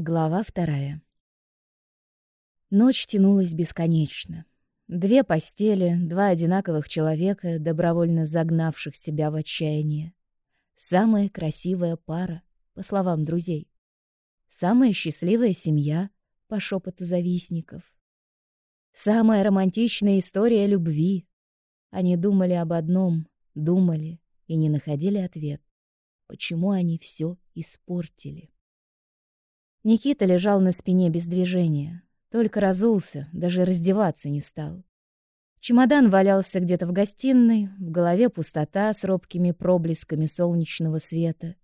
Глава вторая. Ночь тянулась бесконечно. Две постели, два одинаковых человека, добровольно загнавших себя в отчаяние. Самая красивая пара, по словам друзей. Самая счастливая семья, по шепоту завистников. Самая романтичная история любви. Они думали об одном, думали и не находили ответ. Почему они все испортили? Никита лежал на спине без движения, только разулся, даже раздеваться не стал. Чемодан валялся где-то в гостиной, в голове пустота с робкими проблесками солнечного света.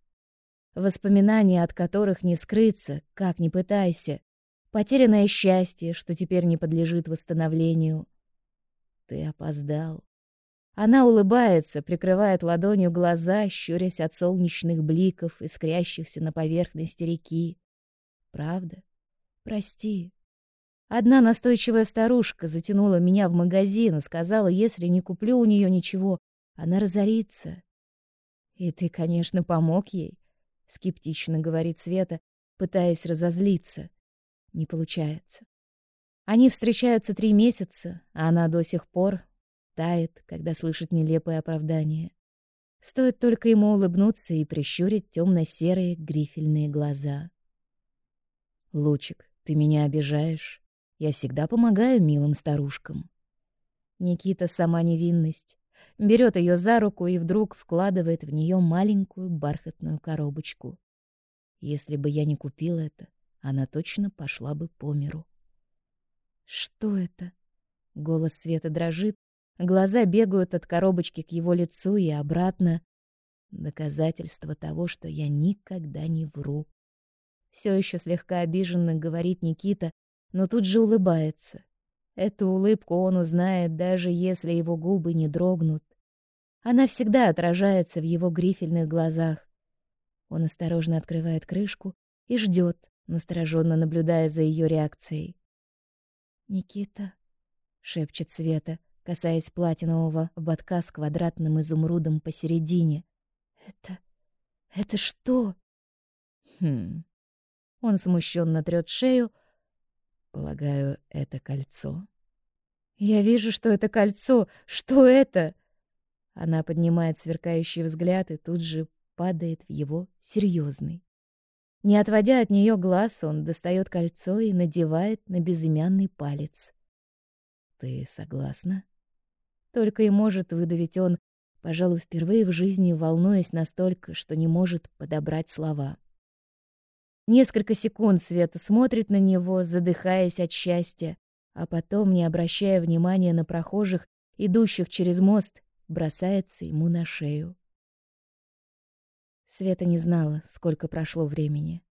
Воспоминания, от которых не скрыться, как ни пытайся. Потерянное счастье, что теперь не подлежит восстановлению. Ты опоздал. Она улыбается, прикрывает ладонью глаза, щурясь от солнечных бликов, искрящихся на поверхности реки. Правда? Прости. Одна настойчивая старушка затянула меня в магазин и сказала, если не куплю у нее ничего, она разорится. И ты, конечно, помог ей, скептично говорит Света, пытаясь разозлиться. Не получается. Они встречаются три месяца, а она до сих пор тает, когда слышит нелепое оправдание. Стоит только ему улыбнуться и прищурить темно-серые грифельные глаза. «Лучик, ты меня обижаешь. Я всегда помогаю милым старушкам». Никита сама невинность. Берет ее за руку и вдруг вкладывает в нее маленькую бархатную коробочку. Если бы я не купил это, она точно пошла бы по миру. «Что это?» Голос Света дрожит, глаза бегают от коробочки к его лицу и обратно. Доказательство того, что я никогда не вру. Все еще слегка обиженно говорит Никита, но тут же улыбается. Эту улыбку он узнает, даже если его губы не дрогнут. Она всегда отражается в его грифельных глазах. Он осторожно открывает крышку и ждет, настороженно наблюдая за ее реакцией. «Никита», — шепчет Света, касаясь платинового ободка с квадратным изумрудом посередине. «Это... это что?» «Хм...» Он смущенно трёт шею. Полагаю, это кольцо. Я вижу, что это кольцо. Что это? Она поднимает сверкающий взгляд и тут же падает в его серьезный. Не отводя от нее глаз, он достает кольцо и надевает на безымянный палец. Ты согласна? Только и может выдавить он, пожалуй, впервые в жизни волнуясь настолько, что не может подобрать слова. Несколько секунд Света смотрит на него, задыхаясь от счастья, а потом, не обращая внимания на прохожих, идущих через мост, бросается ему на шею. Света не знала, сколько прошло времени.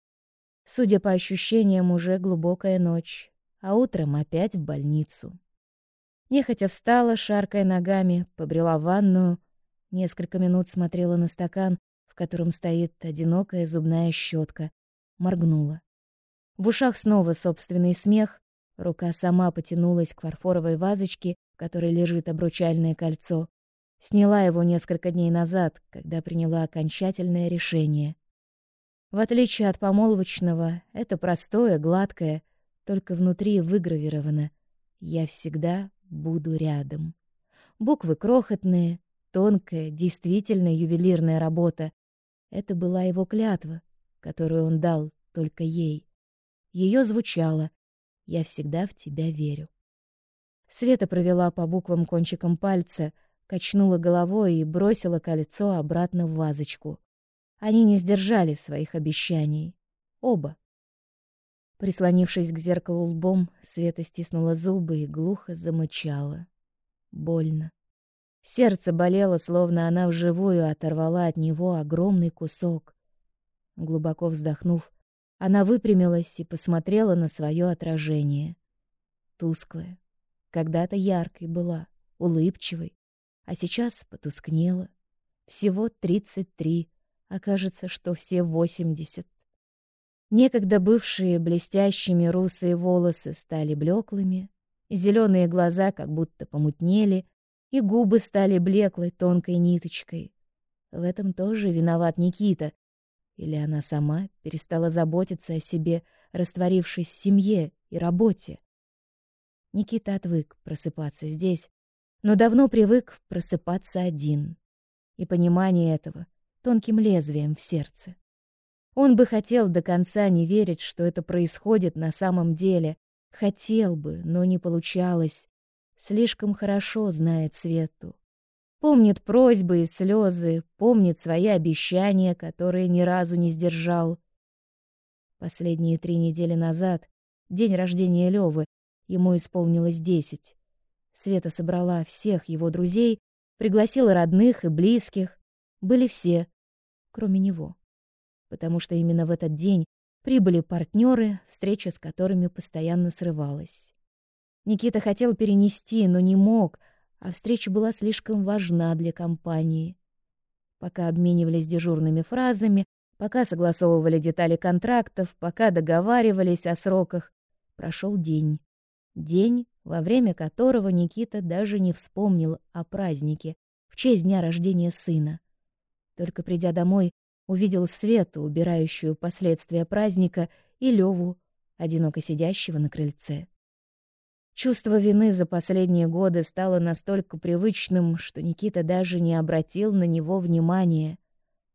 Судя по ощущениям, уже глубокая ночь, а утром опять в больницу. Нехотя встала, шаркая ногами, побрела в ванную, несколько минут смотрела на стакан, в котором стоит одинокая зубная щетка, моргнула. В ушах снова собственный смех, рука сама потянулась к фарфоровой вазочке, в которой лежит обручальное кольцо. Сняла его несколько дней назад, когда приняла окончательное решение. В отличие от помолвочного, это простое, гладкое, только внутри выгравировано «Я всегда буду рядом». Буквы крохотные, тонкая, действительно ювелирная работа. Это была его клятва, которую он дал только ей. Ее звучало «Я всегда в тебя верю». Света провела по буквам кончиком пальца, качнула головой и бросила кольцо обратно в вазочку. Они не сдержали своих обещаний. Оба. Прислонившись к зеркалу лбом, Света стиснула зубы и глухо замычала. Больно. Сердце болело, словно она вживую оторвала от него огромный кусок. Глубоко вздохнув, она выпрямилась и посмотрела на свое отражение. Тусклая. Когда-то яркой была, улыбчивой, а сейчас потускнела. Всего тридцать три, а что все восемьдесят. Некогда бывшие блестящими русые волосы стали блеклыми, зеленые глаза как будто помутнели, и губы стали блеклой тонкой ниточкой. В этом тоже виноват Никита, Или она сама перестала заботиться о себе, растворившись в семье и работе? Никита отвык просыпаться здесь, но давно привык просыпаться один. И понимание этого тонким лезвием в сердце. Он бы хотел до конца не верить, что это происходит на самом деле. Хотел бы, но не получалось. Слишком хорошо знает Свету. Помнит просьбы и слезы, помнит свои обещания, которые ни разу не сдержал. Последние три недели назад, день рождения Лёвы, ему исполнилось десять. Света собрала всех его друзей, пригласила родных и близких. Были все, кроме него. Потому что именно в этот день прибыли партнеры, встреча с которыми постоянно срывалась. Никита хотел перенести, но не мог, а встреча была слишком важна для компании. Пока обменивались дежурными фразами, пока согласовывали детали контрактов, пока договаривались о сроках, прошел день. День, во время которого Никита даже не вспомнил о празднике в честь дня рождения сына. Только придя домой, увидел Свету, убирающую последствия праздника, и Леву, одиноко сидящего на крыльце. Чувство вины за последние годы стало настолько привычным, что Никита даже не обратил на него внимания.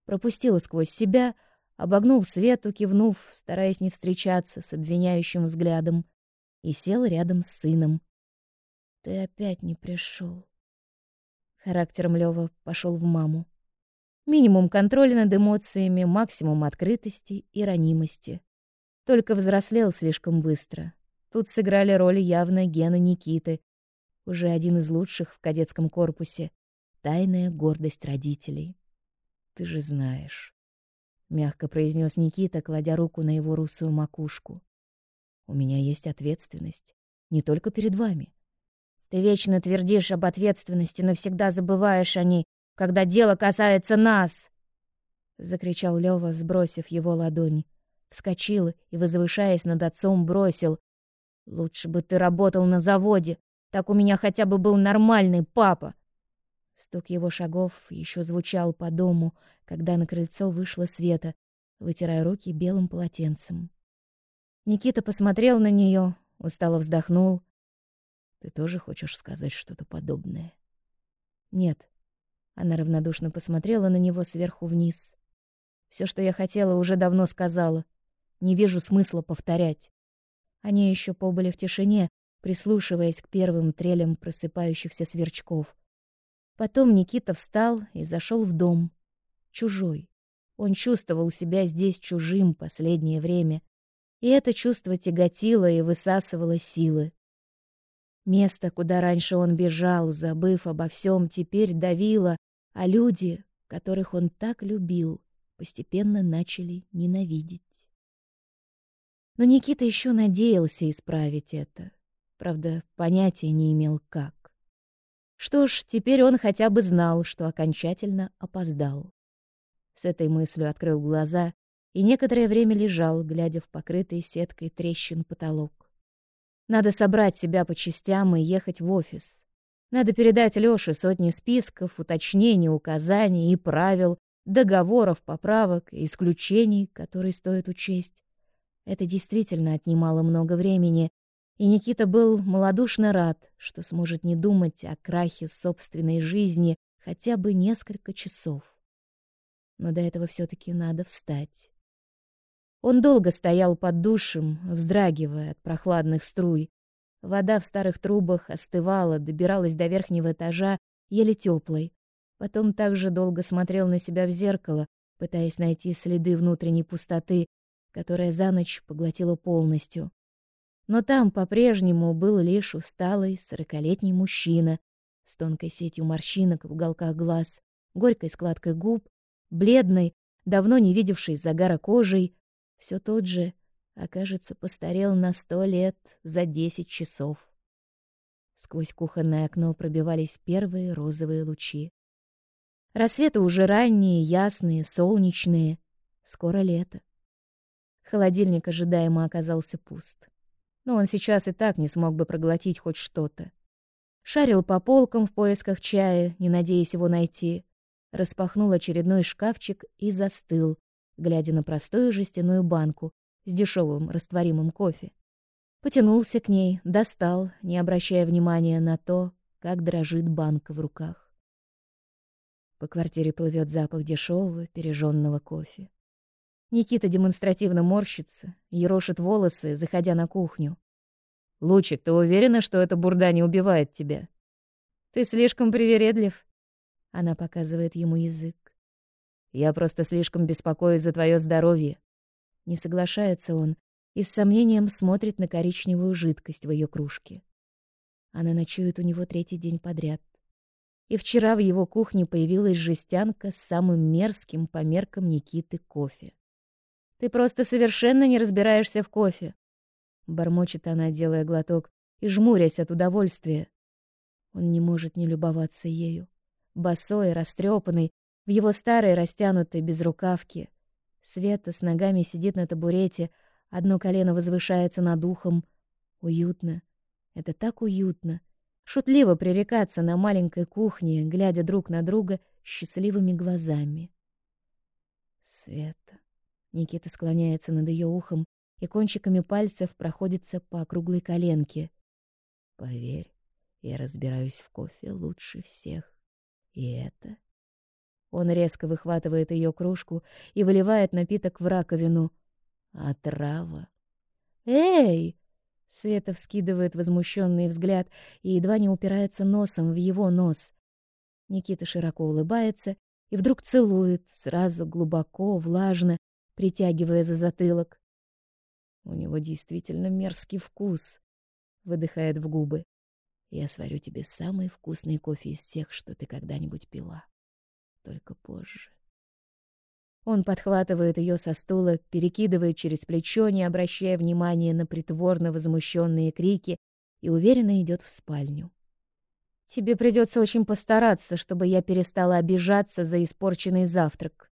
Пропустил сквозь себя, обогнул Свету, кивнув, стараясь не встречаться с обвиняющим взглядом, и сел рядом с сыном. «Ты опять не пришел. Характером Лёва пошел в маму. Минимум контроля над эмоциями, максимум открытости и ранимости. Только взрослел слишком быстро, Тут сыграли роль явно гены Никиты, уже один из лучших в кадетском корпусе. Тайная гордость родителей. «Ты же знаешь», — мягко произнес Никита, кладя руку на его русую макушку. «У меня есть ответственность, не только перед вами». «Ты вечно твердишь об ответственности, но всегда забываешь о ней, когда дело касается нас!» — закричал Лёва, сбросив его ладонь. Вскочил и, возвышаясь над отцом, бросил. Лучше бы ты работал на заводе, так у меня хотя бы был нормальный папа. Стук его шагов еще звучал по дому, когда на крыльцо вышла Света, вытирая руки белым полотенцем. Никита посмотрел на нее, устало вздохнул. Ты тоже хочешь сказать что-то подобное? Нет. Она равнодушно посмотрела на него сверху вниз. Все, что я хотела, уже давно сказала. Не вижу смысла повторять. Они еще побыли в тишине, прислушиваясь к первым трелям просыпающихся сверчков. Потом Никита встал и зашел в дом. Чужой. Он чувствовал себя здесь чужим последнее время, и это чувство тяготило и высасывало силы. Место, куда раньше он бежал, забыв обо всем, теперь давило, а люди, которых он так любил, постепенно начали ненавидеть. Но Никита еще надеялся исправить это. Правда, понятия не имел, как. Что ж, теперь он хотя бы знал, что окончательно опоздал. С этой мыслью открыл глаза и некоторое время лежал, глядя в покрытый сеткой трещин потолок. Надо собрать себя по частям и ехать в офис. Надо передать Лёше сотни списков, уточнений, указаний и правил, договоров, поправок исключений, которые стоит учесть. Это действительно отнимало много времени, и Никита был малодушно рад, что сможет не думать о крахе собственной жизни хотя бы несколько часов. Но до этого все таки надо встать. Он долго стоял под душем, вздрагивая от прохладных струй. Вода в старых трубах остывала, добиралась до верхнего этажа, еле теплой. Потом также долго смотрел на себя в зеркало, пытаясь найти следы внутренней пустоты, которая за ночь поглотила полностью. Но там по-прежнему был лишь усталый сорокалетний мужчина с тонкой сетью морщинок в уголках глаз, горькой складкой губ, бледной, давно не видевшей загара кожей, все тот же, окажется, постарел на сто лет за десять часов. Сквозь кухонное окно пробивались первые розовые лучи. Рассветы уже ранние, ясные, солнечные. Скоро лето. Холодильник ожидаемо оказался пуст. Но он сейчас и так не смог бы проглотить хоть что-то. Шарил по полкам в поисках чая, не надеясь его найти. Распахнул очередной шкафчик и застыл, глядя на простую жестяную банку с дешевым растворимым кофе. Потянулся к ней, достал, не обращая внимания на то, как дрожит банка в руках. По квартире плывет запах дешевого пережженного кофе. Никита демонстративно морщится, ерошит волосы, заходя на кухню. «Лучик, ты уверена, что эта бурда не убивает тебя?» «Ты слишком привередлив», — она показывает ему язык. «Я просто слишком беспокоюсь за твое здоровье». Не соглашается он и с сомнением смотрит на коричневую жидкость в ее кружке. Она ночует у него третий день подряд. И вчера в его кухне появилась жестянка с самым мерзким по меркам Никиты кофе. «Ты просто совершенно не разбираешься в кофе», — бормочет она, делая глоток и жмурясь от удовольствия. Он не может не любоваться ею. Босой, растрепанный, в его старой растянутой безрукавке. Света с ногами сидит на табурете, одно колено возвышается над ухом. Уютно. Это так уютно. Шутливо пререкаться на маленькой кухне, глядя друг на друга счастливыми глазами. Света. Никита склоняется над ее ухом и кончиками пальцев проходится по округлой коленке. Поверь, я разбираюсь в кофе лучше всех. И это... Он резко выхватывает ее кружку и выливает напиток в раковину. Отрава. «Эй!» Света вскидывает возмущенный взгляд и едва не упирается носом в его нос. Никита широко улыбается и вдруг целует, сразу глубоко, влажно, притягивая за затылок. У него действительно мерзкий вкус, выдыхает в губы. Я сварю тебе самый вкусный кофе из всех, что ты когда-нибудь пила. Только позже. Он подхватывает ее со стула, перекидывает через плечо, не обращая внимания на притворно возмущенные крики, и уверенно идет в спальню. Тебе придется очень постараться, чтобы я перестала обижаться за испорченный завтрак.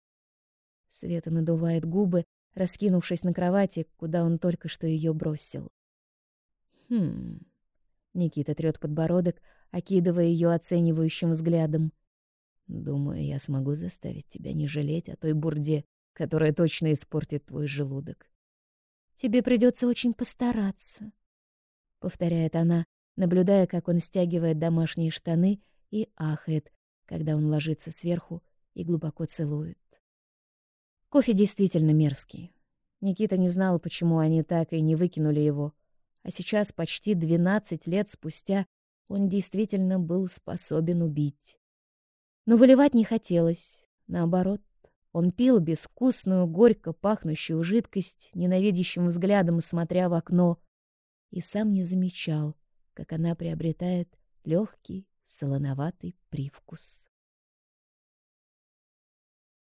Света надувает губы, раскинувшись на кровати, куда он только что ее бросил. Хм. Никита трёт подбородок, окидывая ее оценивающим взглядом. Думаю, я смогу заставить тебя не жалеть о той бурде, которая точно испортит твой желудок. Тебе придется очень постараться, повторяет она, наблюдая, как он стягивает домашние штаны и ахает, когда он ложится сверху и глубоко целует. Кофе действительно мерзкий. Никита не знал, почему они так и не выкинули его. А сейчас, почти 12 лет спустя, он действительно был способен убить. Но выливать не хотелось. Наоборот, он пил безвкусную, горько пахнущую жидкость, ненавидящим взглядом смотря в окно, и сам не замечал, как она приобретает легкий солоноватый привкус.